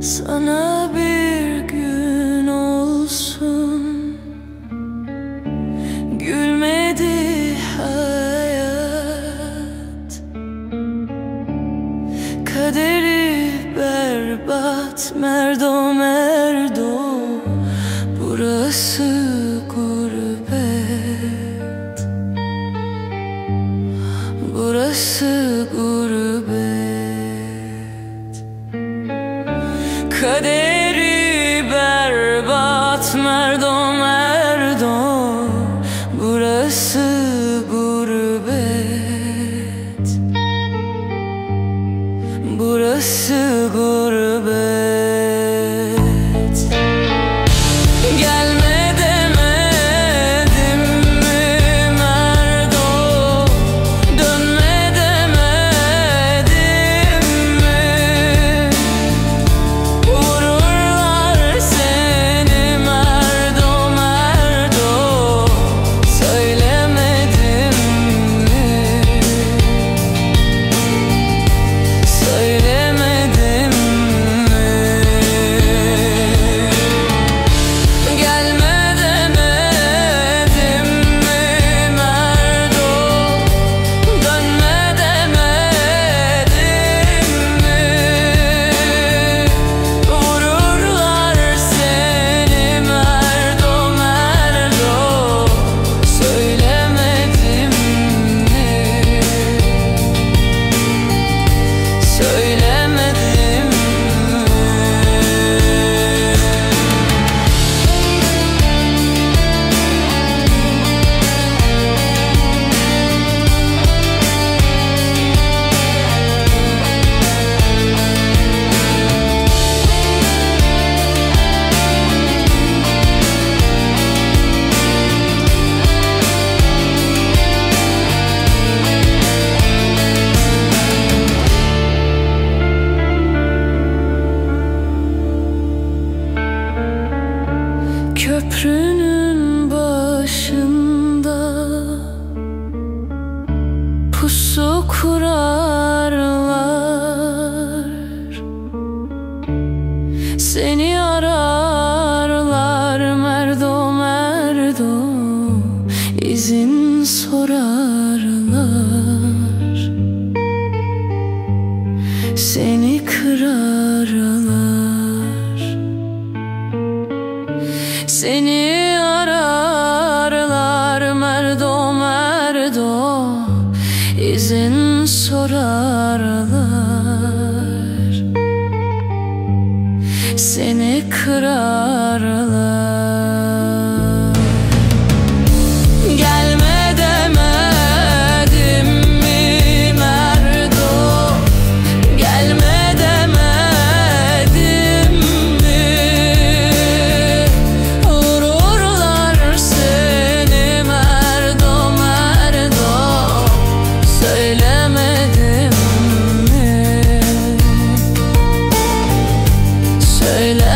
Sana bir gün olsun. Gülmedi hayat. Kaderi berbat Merdo merdo. Burası gurbet. Burası gurbet Merdo merdo Burası gurbet. Burası gurbet pusu kurarlar. Seni ararlar merdo merdo. İzin sorarlar. Seni kırarlar. Seni ararlar merdo merdo izin sorarlar. Seni kırarlar Söyle